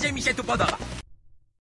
będzie mi się tu podoba.